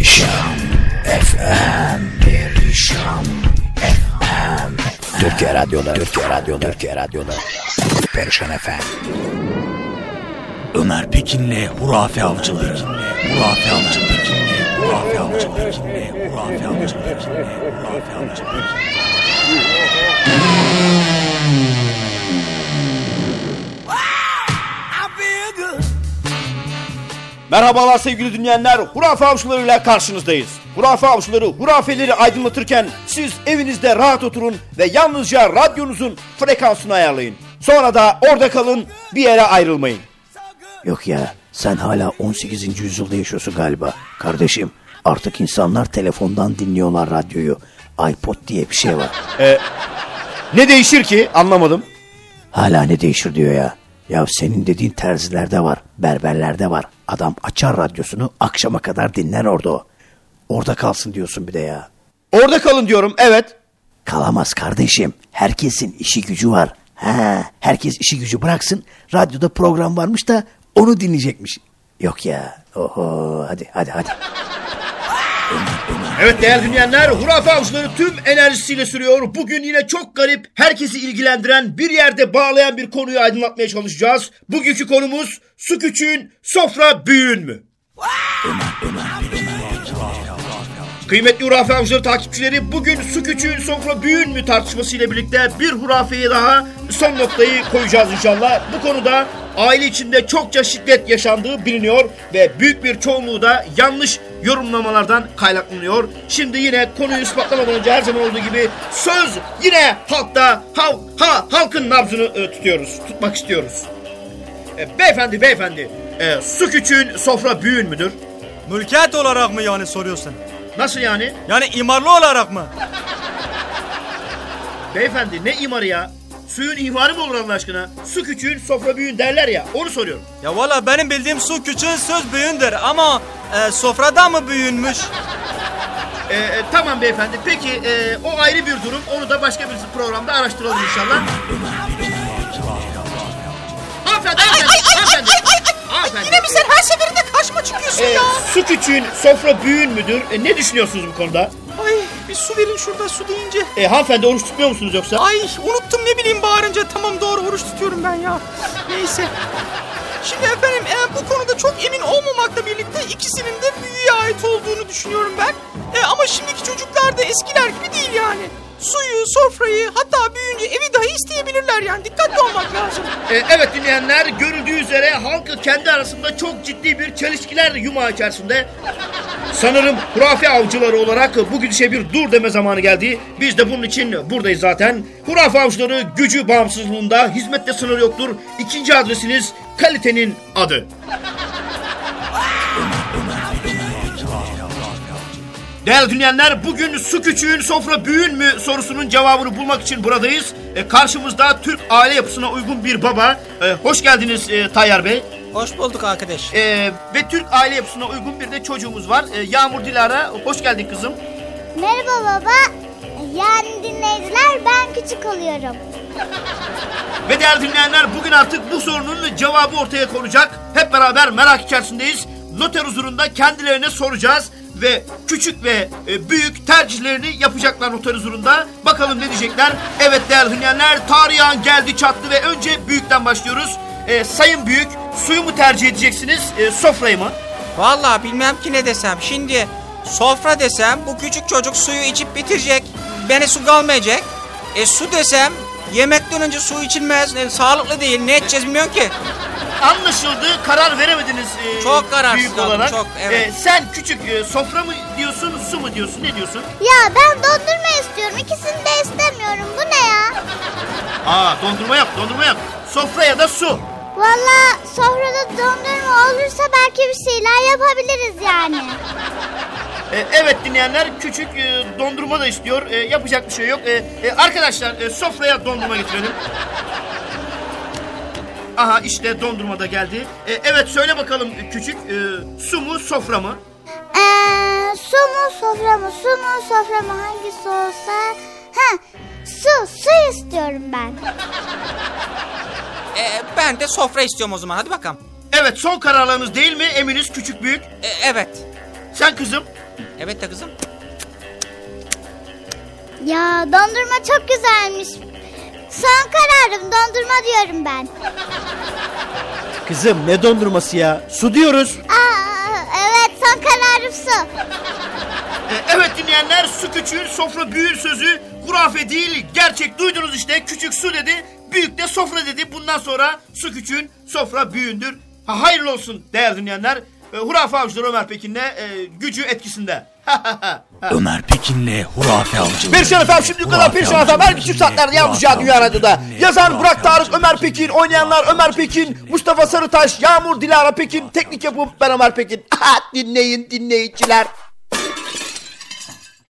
Perişan FM Perişan FM Türkiye Radyoları Türkiye Radyoları Türkiye Radyoları Perişan FM Ömer Pekin'le Hurafe Avcıları. Hurafe Avcıları. Hurafe Avcıları. Hurafe Avcıları. Hurafe Avcıları. Merhabalar sevgili dinleyenler. Hurafe avcılarıyla karşınızdayız. Hurafe avcıları hurafeleri aydınlatırken siz evinizde rahat oturun ve yalnızca radyonuzun frekansını ayarlayın. Sonra da orada kalın bir yere ayrılmayın. Yok ya sen hala 18. yüzyılda yaşıyorsun galiba. Kardeşim artık insanlar telefondan dinliyorlar radyoyu. iPod diye bir şey var. Ne değişir ki anlamadım. Hala ne değişir diyor ya. Ya senin dediğin terzilerde var, berberlerde var. Adam açar radyosunu akşama kadar dinler orada o. Orada kalsın diyorsun bir de ya. Orada kalın diyorum evet. Kalamaz kardeşim. Herkesin işi gücü var. Ha, herkes işi gücü bıraksın. Radyoda program varmış da onu dinleyecekmiş. Yok ya. Oho hadi hadi hadi. Evet değerli dinleyenler hurafe avcıları tüm enerjisiyle sürüyor. Bugün yine çok garip, herkesi ilgilendiren, bir yerde bağlayan bir konuyu aydınlatmaya çalışacağız. Bugünkü konumuz su küçüğün, sofra büyüğün mü? Kıymetli hurafe avcıları takipçileri bugün su küçüğün sofra büyüğün mü tartışmasıyla birlikte bir hurafeye daha son noktayı koyacağız inşallah. Bu konuda aile içinde çokça şiddet yaşandığı biliniyor ve büyük bir çoğunluğu da yanlış yorumlamalardan kaynaklanıyor. Şimdi yine konuyu ispatlamadan önce her zaman olduğu gibi söz yine halkta hal, ha, halkın nabzını e, tutuyoruz, tutmak istiyoruz. E, beyefendi beyefendi e, su küçüğün sofra büyüğün müdür? Mülkiyet olarak mı yani soruyorsun? Nasıl yani? Yani imarlı olarak mı? Beyefendi ne imarı ya? Suyun ihmarı mı olur Allah aşkına? Su küçüğün sofra büyüğün derler ya onu soruyorum. Ya valla benim bildiğim su küçüğün söz büyüğündür ama e, sofrada mı büyünmüş? Ee, e, tamam beyefendi peki e, o ayrı bir durum onu da başka bir programda araştıralım inşallah. Hanımefendi, hanımefendi, hanımefendi. Hanımefendi, Yine mi sen her seferinde karşıma çıkıyorsun e, ya? su küçüğün sofra büyüğün müdür? E, ne düşünüyorsunuz bu konuda? Bir su verin şurada su deyince. E, hanımefendi oruç tutmuyor musunuz yoksa? Ay unuttum ne bileyim bağırınca tamam doğru oruç tutuyorum ben ya. Neyse. Şimdi efendim e, bu konuda çok emin olmamakla birlikte ikisinin de büyüye ait olduğunu düşünüyorum ben. E, ama şimdiki çocuklar da eskiler gibi değil yani. Suyu, sofrayı hatta büyüyünce evi dahi isteyebilirler yani dikkatli olmak lazım. E, evet dinleyenler görüldüğü üzere halkı kendi arasında çok ciddi bir çelişkiler yumağı içerisinde. Sanırım hurafe avcıları olarak bu gidişe bir dur deme zamanı geldi. Biz de bunun için buradayız zaten. Hurafe avcıları gücü bağımsızlığında hizmette sınır yoktur. İkinci adresiniz kalitenin adı. Değerli dinleyenler bugün su küçüğün sofra büyüğün mü sorusunun cevabını bulmak için buradayız. E, karşımızda Türk aile yapısına uygun bir baba. E, hoş geldiniz e, Tayyar Bey. Hoş bulduk arkadaş. E, ve Türk aile yapısına uygun bir de çocuğumuz var. E, Yağmur Dilara hoş geldin kızım. Merhaba baba. Yani dinleyiciler ben küçük oluyorum. Ve değerli dinleyenler bugün artık bu sorunun cevabı ortaya konacak. Hep beraber merak içerisindeyiz. Noter huzurunda kendilerine soracağız. Ve küçük ve e, büyük tercihlerini yapacaklar noter huzurunda. Bakalım ne diyecekler. Evet değerli dinleyenler tarihi an geldi çattı ve önce büyükten başlıyoruz. E, sayın büyük suyu mu tercih edeceksiniz e, sofrayı mı? Vallahi bilmem ki ne desem. Şimdi sofra desem bu küçük çocuk suyu içip bitirecek. Beni su kalmayacak. E su desem yemekten önce su içilmez. E, sağlıklı değil. Ne edeceğiz bilmiyorum ki. Anlaşıldı karar veremediniz e, Çok kararsız büyük kaldım, olarak. çok, evet. E, sen küçük e, sofra mı diyorsun su mu diyorsun ne diyorsun? Ya ben dondurma istiyorum. İkisini de istemiyorum. Bu ne ya? Aa dondurma yap dondurma yap. Sofra ya da su. Valla sofrada dondurma olursa belki bir şeyler yapabiliriz yani. E, evet dinleyenler küçük e, dondurma da istiyor. E, yapacak bir şey yok. E, e, arkadaşlar e, sofraya dondurma getirelim. Aha işte dondurma da geldi. E, evet söyle bakalım küçük e, su mu sofra mı? Ee, su mu sofra mı? Su mu sofra mı? Hangisi olsa? Ha, su. Su istiyorum ben. E, ben de sofra istiyorum o zaman. Hadi bakalım. Evet son kararlarınız değil mi? Eminiz küçük büyük. E, evet. Sen kızım Evet de kızım. Ya dondurma çok güzelmiş. Son kararım dondurma diyorum ben. Kızım ne dondurması ya? Su diyoruz. Aa, evet son kararım su. E, evet dinleyenler su küçüğün sofra büyüğün sözü hurafe değil gerçek duydunuz işte küçük su dedi büyük de sofra dedi bundan sonra su küçüğün sofra büyüğündür. Ha, hayırlı olsun değerli dinleyenler. E, hurafe avcıları Ömer Pekin'le e, gücü etkisinde. Ömer Pekin'le hurafe avcılığı. Perişan efendim şimdi kadar perişan efendim. Her küçük saatlerde yalnızca Dünya Radyo'da. Yazan Burak Tarık, Ömer Pekin, oynayanlar Ömer Pekin, Mustafa Sarıtaş, Yağmur Dilara Pekin, teknik yapım ben Ömer Pekin. dinleyin dinleyiciler.